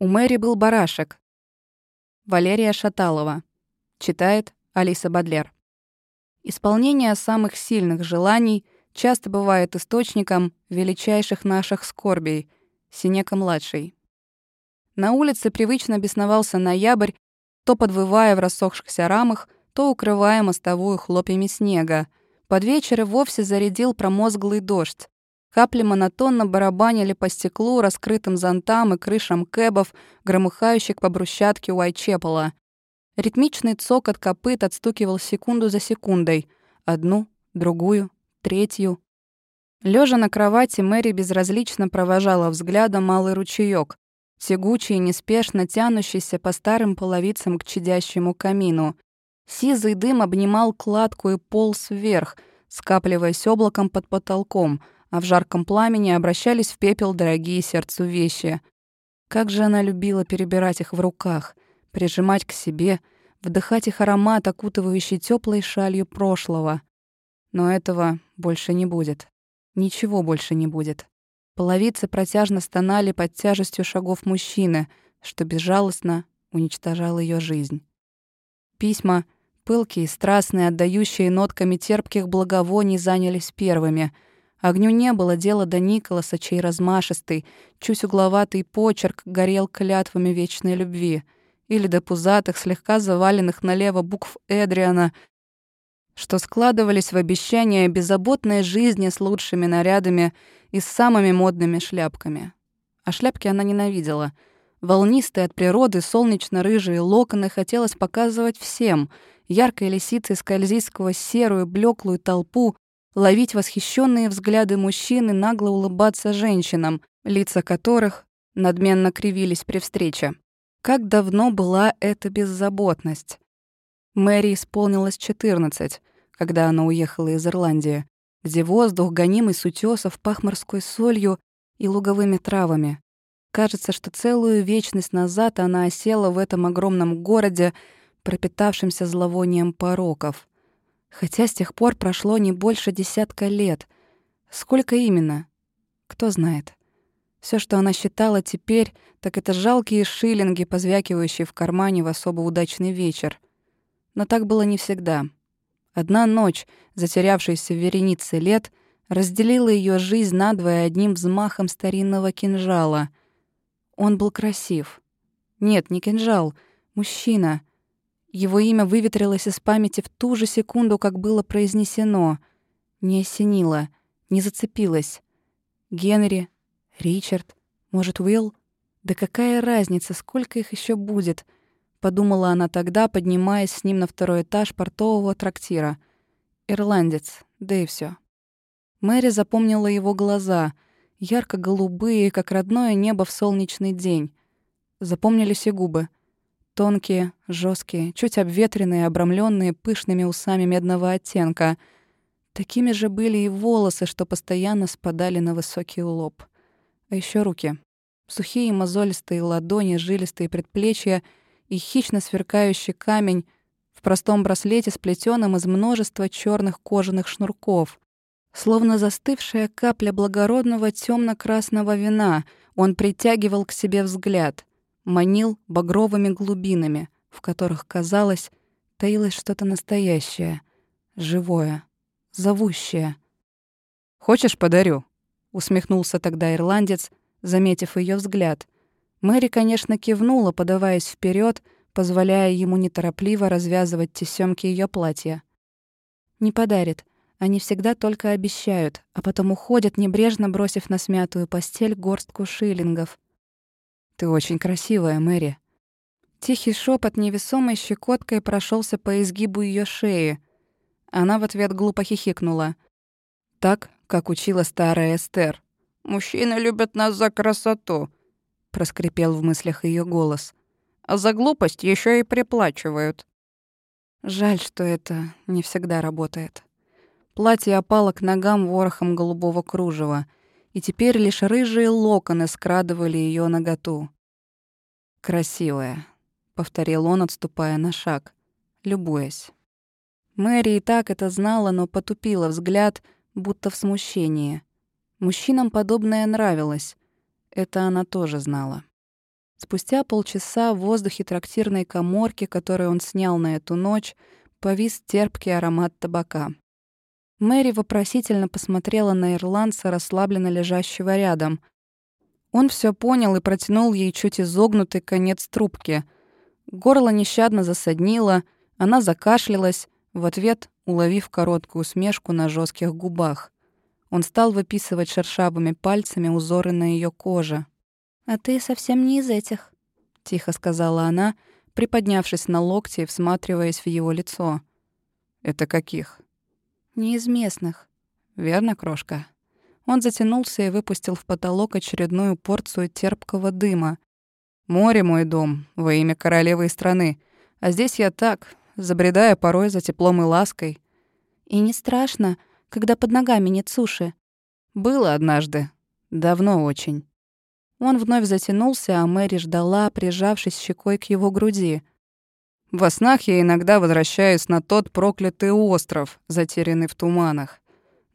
У Мэри был барашек. Валерия Шаталова. Читает Алиса Бадлер. Исполнение самых сильных желаний часто бывает источником величайших наших скорбей. Синека-младший. На улице привычно бесновался ноябрь, то подвывая в рассохшихся рамах, то укрывая мостовую хлопьями снега. Под вечер и вовсе зарядил промозглый дождь. Капли монотонно барабанили по стеклу, раскрытым зонтам и крышам кэбов, громыхающих по брусчатке Уайчепела. Ритмичный цокот копыт отстукивал секунду за секундой. Одну, другую, третью. Лежа на кровати, Мэри безразлично провожала взглядом малый ручеёк, тягучий и неспешно тянущийся по старым половицам к чадящему камину. Сизый дым обнимал кладку и полз вверх, скапливаясь облаком под потолком — а в жарком пламени обращались в пепел дорогие сердцу вещи. Как же она любила перебирать их в руках, прижимать к себе, вдыхать их аромат, окутывающий теплой шалью прошлого. Но этого больше не будет. Ничего больше не будет. Половицы протяжно стонали под тяжестью шагов мужчины, что безжалостно уничтожал ее жизнь. Письма, пылкие, страстные, отдающие нотками терпких благовоний, занялись первыми — Огню не было дела до Николаса, чей размашистый, чуть угловатый почерк горел клятвами вечной любви, или до пузатых, слегка заваленных налево букв Эдриана, что складывались в обещания беззаботной жизни с лучшими нарядами и с самыми модными шляпками. А шляпки она ненавидела. Волнистые от природы солнечно-рыжие локоны хотелось показывать всем, яркой лисицей скользить сквозь серую блеклую толпу, ловить восхищенные взгляды мужчин и нагло улыбаться женщинам, лица которых надменно кривились при встрече. Как давно была эта беззаботность? Мэри исполнилось 14, когда она уехала из Ирландии, где воздух, гонимый с утёсов, пах морской солью и луговыми травами. Кажется, что целую вечность назад она осела в этом огромном городе, пропитавшемся зловонием пороков. Хотя с тех пор прошло не больше десятка лет. Сколько именно? Кто знает. Все, что она считала теперь, так это жалкие шиллинги, позвякивающие в кармане в особо удачный вечер. Но так было не всегда. Одна ночь, затерявшаяся в веренице лет, разделила ее жизнь надвое одним взмахом старинного кинжала. Он был красив. Нет, не кинжал, мужчина — его имя выветрилось из памяти в ту же секунду, как было произнесено. Не осенило, не зацепилось. Генри, Ричард, может, Уилл? Да какая разница, сколько их еще будет? Подумала она тогда, поднимаясь с ним на второй этаж портового трактира. Ирландец, да и все. Мэри запомнила его глаза, ярко-голубые, как родное небо в солнечный день. Запомнились и губы — Тонкие, жесткие, чуть обветренные, обрамленные пышными усами медного оттенка. Такими же были и волосы, что постоянно спадали на высокий лоб. А еще руки. Сухие мозолистые ладони, жилистые предплечья и хищно сверкающий камень в простом браслете, сплетенном из множества черных кожаных шнурков. Словно застывшая капля благородного темно красного вина, он притягивал к себе взгляд манил багровыми глубинами, в которых, казалось, таилось что-то настоящее, живое, зовущее. «Хочешь, подарю?» — усмехнулся тогда ирландец, заметив ее взгляд. Мэри, конечно, кивнула, подаваясь вперед, позволяя ему неторопливо развязывать тесемки ее платья. «Не подарит. Они всегда только обещают, а потом уходят, небрежно бросив на смятую постель горстку шиллингов. «Ты очень красивая, Мэри». Тихий шепот невесомой щекоткой прошелся по изгибу ее шеи. Она в ответ глупо хихикнула. Так, как учила старая Эстер. «Мужчины любят нас за красоту», — проскрипел в мыслях ее голос. «А за глупость еще и приплачивают». Жаль, что это не всегда работает. Платье опало к ногам ворохом голубого кружева — и теперь лишь рыжие локоны скрадывали ее наготу. «Красивая», — повторил он, отступая на шаг, любуясь. Мэри и так это знала, но потупила взгляд, будто в смущении. Мужчинам подобное нравилось. Это она тоже знала. Спустя полчаса в воздухе трактирной коморки, которую он снял на эту ночь, повис терпкий аромат табака. Мэри вопросительно посмотрела на ирландца, расслабленно лежащего рядом. Он все понял и протянул ей чуть изогнутый конец трубки. Горло нещадно засаднило, она закашлялась, в ответ уловив короткую усмешку на жестких губах. Он стал выписывать шершавыми пальцами узоры на ее коже. «А ты совсем не из этих», — тихо сказала она, приподнявшись на локте и всматриваясь в его лицо. «Это каких?» «Не из местных». «Верно, крошка?» Он затянулся и выпустил в потолок очередную порцию терпкого дыма. «Море мой дом, во имя королевы и страны. А здесь я так, забредая порой за теплом и лаской». «И не страшно, когда под ногами нет суши?» «Было однажды. Давно очень». Он вновь затянулся, а Мэри ждала, прижавшись щекой к его груди. «Во снах я иногда возвращаюсь на тот проклятый остров, затерянный в туманах».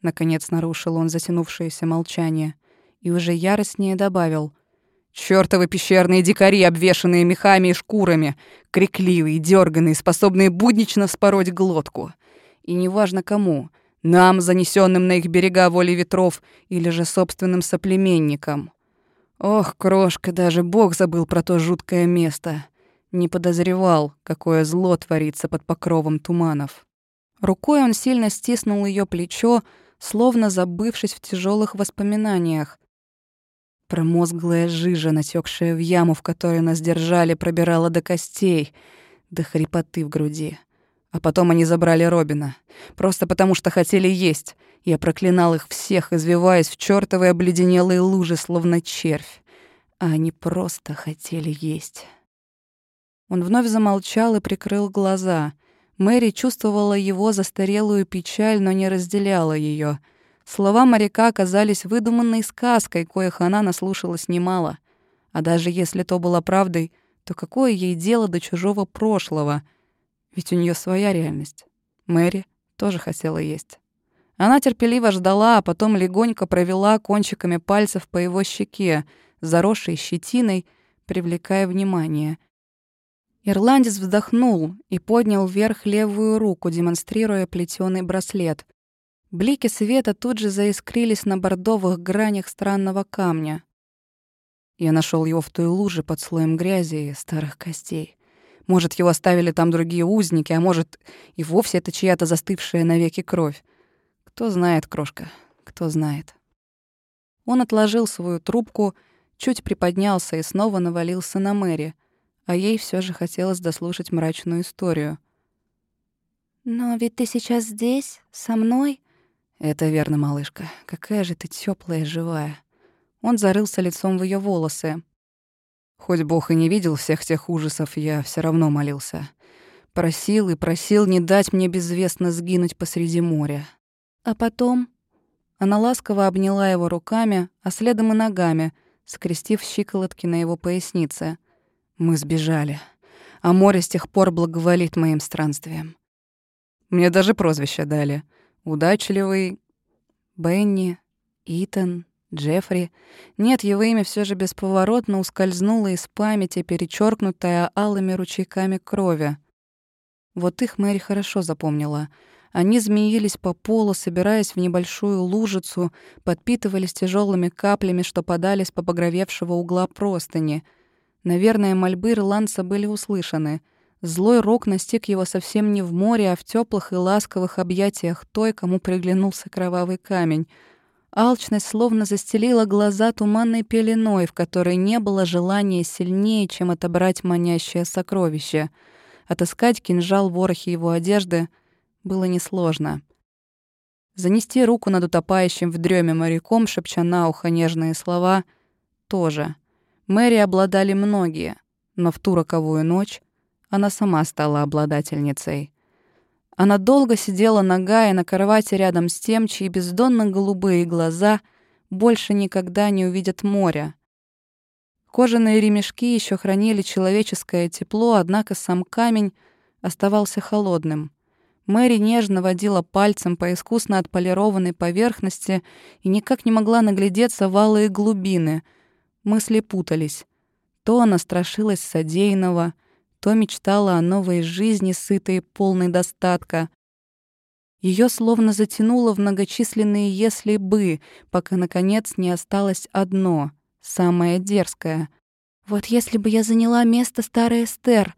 Наконец нарушил он затянувшееся молчание и уже яростнее добавил. «Чёртовы пещерные дикари, обвешанные мехами и шкурами, крикливые, дерганые, способные буднично вспороть глотку. И неважно кому — нам, занесенным на их берега воли ветров, или же собственным соплеменникам. Ох, крошка, даже Бог забыл про то жуткое место. Не подозревал, какое зло творится под покровом туманов. Рукой он сильно стиснул ее плечо, словно забывшись в тяжелых воспоминаниях. Промозглая жижа, натекшая в яму, в которой нас держали, пробирала до костей, до хрипоты в груди. А потом они забрали Робина. Просто потому, что хотели есть. Я проклинал их всех, извиваясь в чёртовой обледенелые лужи, словно червь. А они просто хотели есть. Он вновь замолчал и прикрыл глаза. Мэри чувствовала его застарелую печаль, но не разделяла ее. Слова моряка оказались выдуманной сказкой, коих она наслушалась немало. А даже если то было правдой, то какое ей дело до чужого прошлого — ведь у нее своя реальность. Мэри тоже хотела есть. Она терпеливо ждала, а потом легонько провела кончиками пальцев по его щеке, заросшей щетиной, привлекая внимание. Ирландец вздохнул и поднял вверх левую руку, демонстрируя плетёный браслет. Блики света тут же заискрились на бордовых гранях странного камня. Я нашел его в той луже под слоем грязи и старых костей. Может, его оставили там другие узники, а может, и вовсе это чья-то застывшая навеки кровь. Кто знает, крошка, кто знает. Он отложил свою трубку, чуть приподнялся и снова навалился на Мэри, а ей все же хотелось дослушать мрачную историю. «Но ведь ты сейчас здесь, со мной?» «Это верно, малышка. Какая же ты теплая живая». Он зарылся лицом в ее волосы. Хоть Бог и не видел всех тех ужасов, я все равно молился. Просил и просил не дать мне безвестно сгинуть посреди моря. А потом... Она ласково обняла его руками, а следом и ногами, скрестив щиколотки на его пояснице. Мы сбежали. А море с тех пор благоволит моим странствиям. Мне даже прозвище дали. Удачливый... Бенни, Итан, Джеффри. Нет, его имя все же бесповоротно ускользнуло из памяти, перечеркнутое алыми ручейками крови. Вот их Мэри хорошо запомнила. Они змеились по полу, собираясь в небольшую лужицу, подпитывались тяжелыми каплями, что подались по погровевшего угла простыни. Наверное, мольбы ирландца были услышаны. Злой рок настиг его совсем не в море, а в теплых и ласковых объятиях той, кому приглянулся кровавый камень — Алчность словно застелила глаза туманной пеленой, в которой не было желания сильнее, чем отобрать манящее сокровище. Отыскать кинжал в ворохе его одежды было несложно. Занести руку над утопающим в дреме моряком, шепча на ухо нежные слова, тоже. Мэри обладали многие, но в ту роковую ночь она сама стала обладательницей. Она долго сидела нагая на кровати рядом с тем, чьи бездонно-голубые глаза больше никогда не увидят моря. Кожаные ремешки еще хранили человеческое тепло, однако сам камень оставался холодным. Мэри нежно водила пальцем по искусно отполированной поверхности и никак не могла наглядеться в алые глубины. Мысли путались. То она страшилась содеянного, то мечтала о новой жизни, сытой полной достатка. Ее словно затянуло в многочисленные «если бы», пока, наконец, не осталось одно, самое дерзкое. «Вот если бы я заняла место старой Эстер,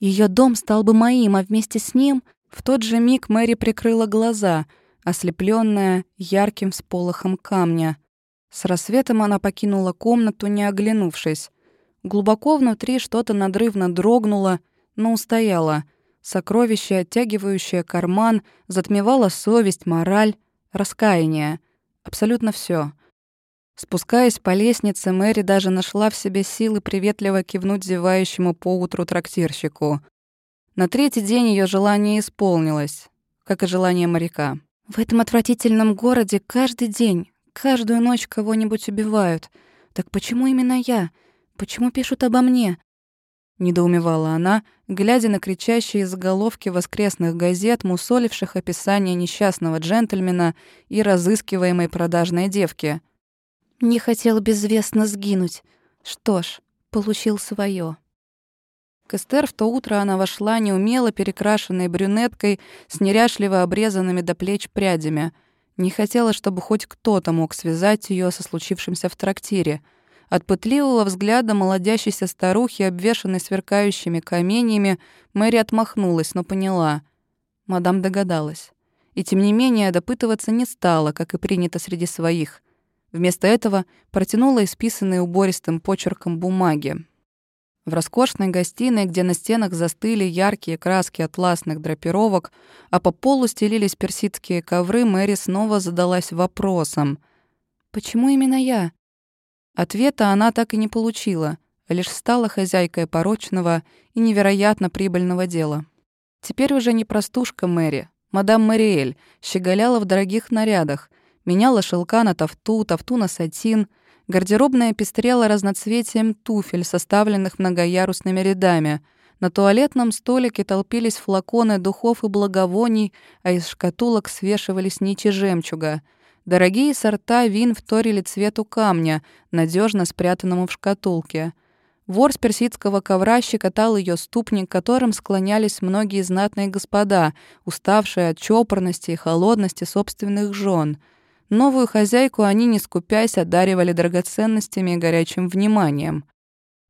ее дом стал бы моим, а вместе с ним...» В тот же миг Мэри прикрыла глаза, ослепленная ярким всполохом камня. С рассветом она покинула комнату, не оглянувшись. Глубоко внутри что-то надрывно дрогнуло, но устояло. Сокровище, оттягивающее карман, затмевало совесть, мораль, раскаяние. Абсолютно все. Спускаясь по лестнице, Мэри даже нашла в себе силы приветливо кивнуть зевающему поутру трактирщику. На третий день ее желание исполнилось, как и желание моряка. «В этом отвратительном городе каждый день, каждую ночь кого-нибудь убивают. Так почему именно я?» Почему пишут обо мне?» Недоумевала она, глядя на кричащие заголовки воскресных газет, мусоливших описание несчастного джентльмена и разыскиваемой продажной девки. «Не хотел безвестно сгинуть. Что ж, получил свое. К Эстер в то утро она вошла неумело перекрашенной брюнеткой с неряшливо обрезанными до плеч прядями. Не хотела, чтобы хоть кто-то мог связать ее со случившимся в трактире — от пытливого взгляда молодящейся старухи, обвешанной сверкающими каменьями, Мэри отмахнулась, но поняла. Мадам догадалась. И тем не менее допытываться не стала, как и принято среди своих. Вместо этого протянула исписанные убористым почерком бумаги. В роскошной гостиной, где на стенах застыли яркие краски атласных драпировок, а по полу стелились персидские ковры, Мэри снова задалась вопросом. «Почему именно я? Ответа она так и не получила, лишь стала хозяйкой порочного и невероятно прибыльного дела. Теперь уже не простушка Мэри, мадам Мэриэль, щеголяла в дорогих нарядах, меняла шелка на тафту, тафту на сатин, гардеробная пестрела разноцветием туфель, составленных многоярусными рядами. На туалетном столике толпились флаконы духов и благовоний, а из шкатулок свешивались нити жемчуга — Дорогие сорта вин вторили цвету камня, надежно спрятанному в шкатулке. Вор с персидского ковра щекотал ее ступни, к которым склонялись многие знатные господа, уставшие от чопорности и холодности собственных жен. Новую хозяйку они, не скупясь, одаривали драгоценностями и горячим вниманием.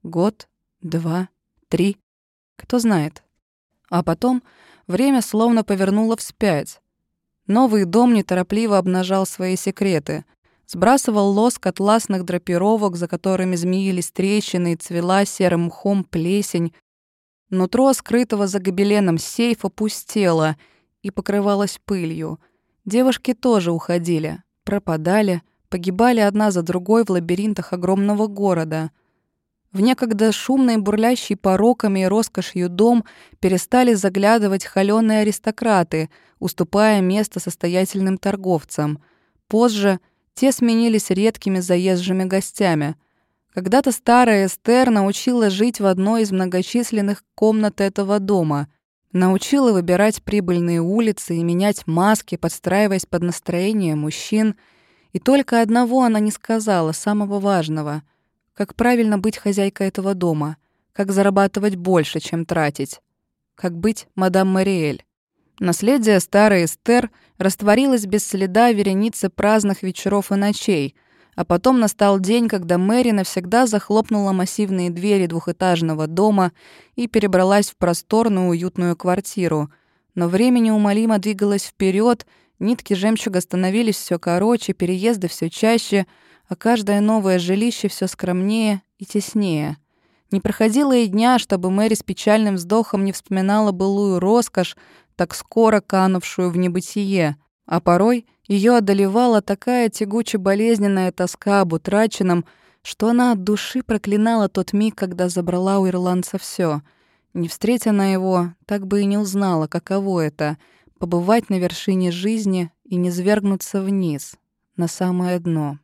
Год, два, три, кто знает. А потом время словно повернуло вспять. Новый дом неторопливо обнажал свои секреты. Сбрасывал лоск атласных драпировок, за которыми змеились трещины и цвела серым мхом плесень. Нутро, скрытого за гобеленом сейфа, пустело и покрывалось пылью. Девушки тоже уходили, пропадали, погибали одна за другой в лабиринтах огромного города — в некогда шумный, бурлящий пороками и роскошью дом перестали заглядывать холёные аристократы, уступая место состоятельным торговцам. Позже те сменились редкими заезжими гостями. Когда-то старая Эстер научила жить в одной из многочисленных комнат этого дома, научила выбирать прибыльные улицы и менять маски, подстраиваясь под настроение мужчин. И только одного она не сказала, самого важного — как правильно быть хозяйкой этого дома, как зарабатывать больше, чем тратить, как быть мадам Мариэль. Наследие старой Эстер растворилось без следа в веренице праздных вечеров и ночей, а потом настал день, когда Мэри навсегда захлопнула массивные двери двухэтажного дома и перебралась в просторную уютную квартиру. Но время неумолимо двигалось вперед, нитки жемчуга становились все короче, переезды все чаще — а каждое новое жилище все скромнее и теснее. Не проходило и дня, чтобы Мэри с печальным вздохом не вспоминала былую роскошь, так скоро канувшую в небытие, а порой ее одолевала такая тягуче-болезненная тоска об утраченном, что она от души проклинала тот миг, когда забрала у ирландца все. Не встретя на его, так бы и не узнала, каково это — побывать на вершине жизни и не свергнуться вниз, на самое дно.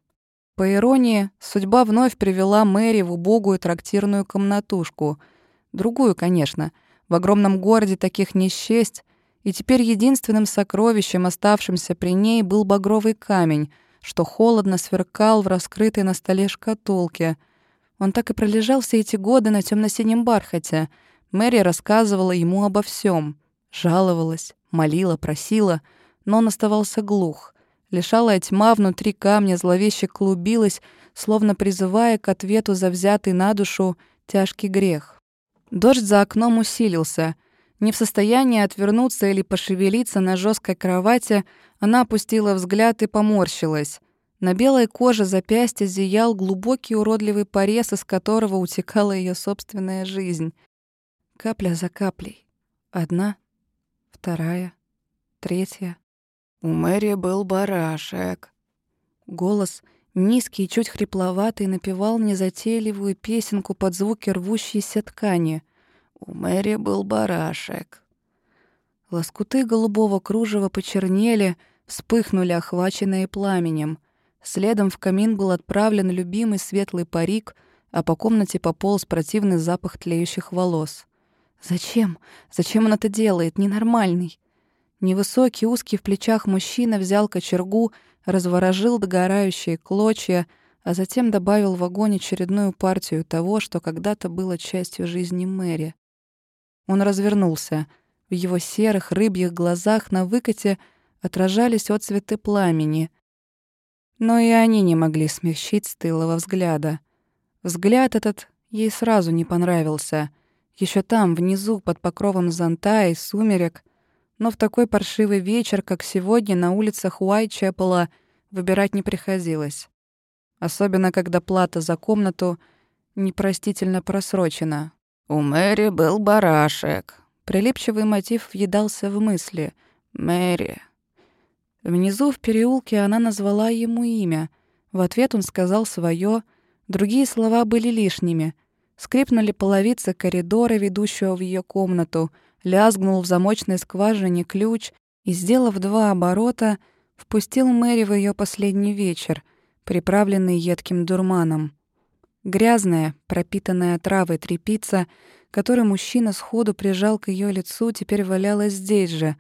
По иронии, судьба вновь привела Мэри в убогую трактирную комнатушку. Другую, конечно. В огромном городе таких не счесть, и теперь единственным сокровищем, оставшимся при ней, был багровый камень, что холодно сверкал в раскрытой на столе шкатулке. Он так и пролежал все эти годы на темно синем бархате. Мэри рассказывала ему обо всем, жаловалась, молила, просила, но он оставался глух. Лишалая тьма внутри камня зловеще клубилась, словно призывая к ответу за взятый на душу тяжкий грех. Дождь за окном усилился. Не в состоянии отвернуться или пошевелиться на жесткой кровати, она опустила взгляд и поморщилась. На белой коже запястья зиял глубокий уродливый порез, из которого утекала ее собственная жизнь. Капля за каплей. Одна, вторая, третья. У Мэри был барашек. Голос, низкий и чуть хрипловатый, напевал незатейливую песенку под звуки рвущейся ткани. У Мэри был барашек. Лоскуты голубого кружева почернели, вспыхнули, охваченные пламенем. Следом в камин был отправлен любимый светлый парик, а по комнате пополз противный запах тлеющих волос. Зачем? Зачем он это делает? Ненормальный. Невысокий, узкий в плечах мужчина взял кочергу, разворожил догорающие клочья, а затем добавил в огонь очередную партию того, что когда-то было частью жизни Мэри. Он развернулся. В его серых рыбьих глазах на выкате отражались отцветы пламени. Но и они не могли смягчить стылого взгляда. Взгляд этот ей сразу не понравился. Еще там, внизу, под покровом зонта и сумерек — но в такой паршивый вечер, как сегодня, на улицах Уайчепела выбирать не приходилось. Особенно, когда плата за комнату непростительно просрочена. «У Мэри был барашек». Прилипчивый мотив въедался в мысли. «Мэри». Внизу в переулке она назвала ему имя. В ответ он сказал свое. Другие слова были лишними. Скрипнули половицы коридора, ведущего в ее комнату — лязгнул в замочной скважине ключ и, сделав два оборота, впустил Мэри в ее последний вечер, приправленный едким дурманом. Грязная, пропитанная травой трепица, которую мужчина сходу прижал к ее лицу, теперь валялась здесь же,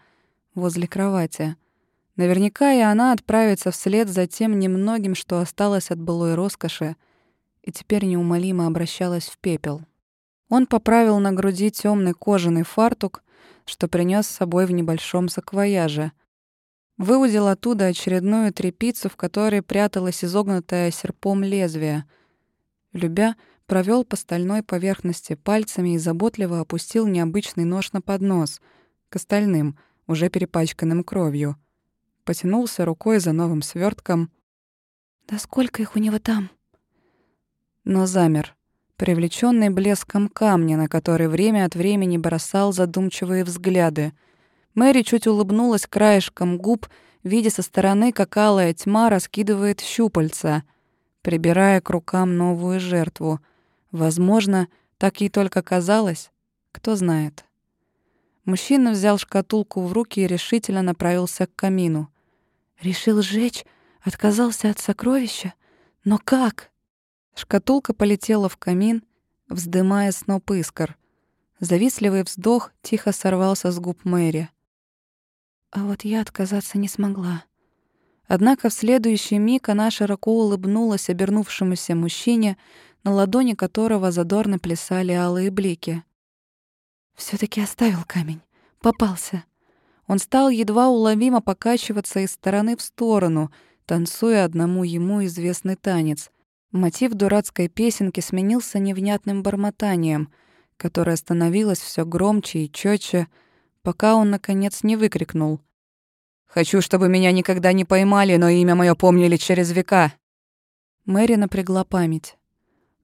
возле кровати. Наверняка и она отправится вслед за тем немногим, что осталось от былой роскоши, и теперь неумолимо обращалась в пепел. Он поправил на груди темный кожаный фартук, что принес с собой в небольшом саквояже. Выудил оттуда очередную трепицу, в которой пряталось изогнутое серпом лезвие. Любя, провел по стальной поверхности пальцами и заботливо опустил необычный нож на поднос, к остальным, уже перепачканным кровью. Потянулся рукой за новым свертком. «Да сколько их у него там?» Но замер — привлеченный блеском камня, на который время от времени бросал задумчивые взгляды. Мэри чуть улыбнулась краешком губ, видя со стороны, как алая тьма раскидывает щупальца, прибирая к рукам новую жертву. Возможно, так ей только казалось, кто знает. Мужчина взял шкатулку в руки и решительно направился к камину. «Решил сжечь? Отказался от сокровища? Но как?» Шкатулка полетела в камин, вздымая сноп искр. Завистливый вздох тихо сорвался с губ Мэри. А вот я отказаться не смогла. Однако в следующий миг она широко улыбнулась обернувшемуся мужчине, на ладони которого задорно плясали алые блики. все таки оставил камень. Попался. Он стал едва уловимо покачиваться из стороны в сторону, танцуя одному ему известный танец — Мотив дурацкой песенки сменился невнятным бормотанием, которое становилось все громче и четче, пока он, наконец, не выкрикнул. «Хочу, чтобы меня никогда не поймали, но имя мое помнили через века!» Мэри напрягла память.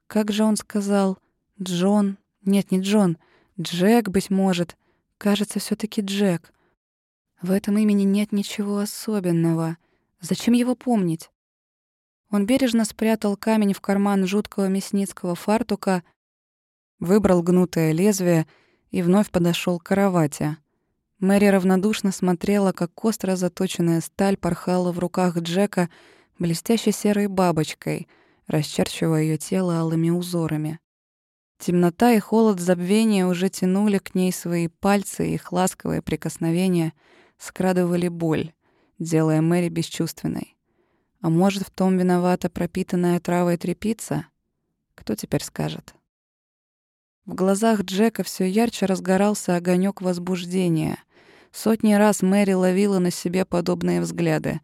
Как же он сказал? Джон? Нет, не Джон. Джек, быть может. Кажется, все таки Джек. В этом имени нет ничего особенного. Зачем его помнить? Он бережно спрятал камень в карман жуткого мясницкого фартука, выбрал гнутое лезвие и вновь подошел к кровати. Мэри равнодушно смотрела, как остро заточенная сталь порхала в руках Джека блестящей серой бабочкой, расчерчивая ее тело алыми узорами. Темнота и холод забвения уже тянули к ней свои пальцы, и их ласковые прикосновения скрадывали боль, делая Мэри бесчувственной. А может, в том виновата пропитанная травой трепица? Что теперь скажет? В глазах Джека все ярче разгорался огонек возбуждения. Сотни раз Мэри ловила на себе подобные взгляды,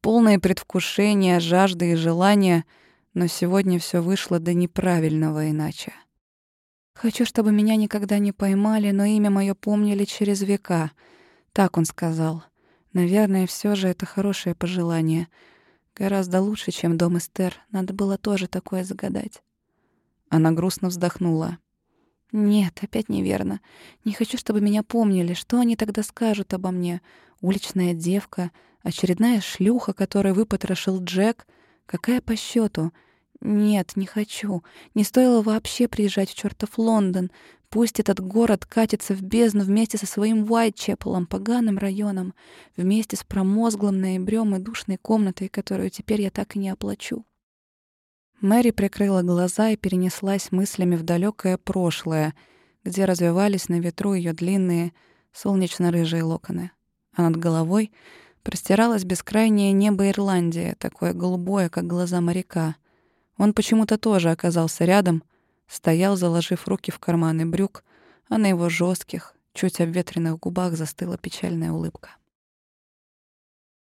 полные предвкушения, жажды и желания, но сегодня все вышло до неправильного иначе. «Хочу, чтобы меня никогда не поймали, но имя мое помнили через века», — так он сказал. «Наверное, все же это хорошее пожелание. Гораздо лучше, чем дом Эстер. Надо было тоже такое загадать». Она грустно вздохнула. «Нет, опять неверно. Не хочу, чтобы меня помнили. Что они тогда скажут обо мне? Уличная девка, очередная шлюха, которую выпотрошил Джек. Какая по счету? Нет, не хочу. Не стоило вообще приезжать в чертов Лондон. Пусть этот город катится в бездну вместе со своим Уайтчепелом, поганым районом, вместе с промозглым ноябрём и душной комнатой, которую теперь я так и не оплачу. Мэри прикрыла глаза и перенеслась мыслями в далекое прошлое, где развивались на ветру ее длинные солнечно-рыжие локоны. А над головой простиралось бескрайнее небо Ирландии, такое голубое, как глаза моряка. Он почему-то тоже оказался рядом, стоял, заложив руки в карманы брюк, а на его жестких, чуть обветренных губах застыла печальная улыбка.